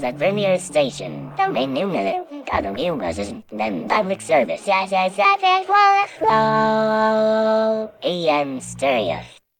The premier station. The main new the new buses, then public service. Oh, AM stereo.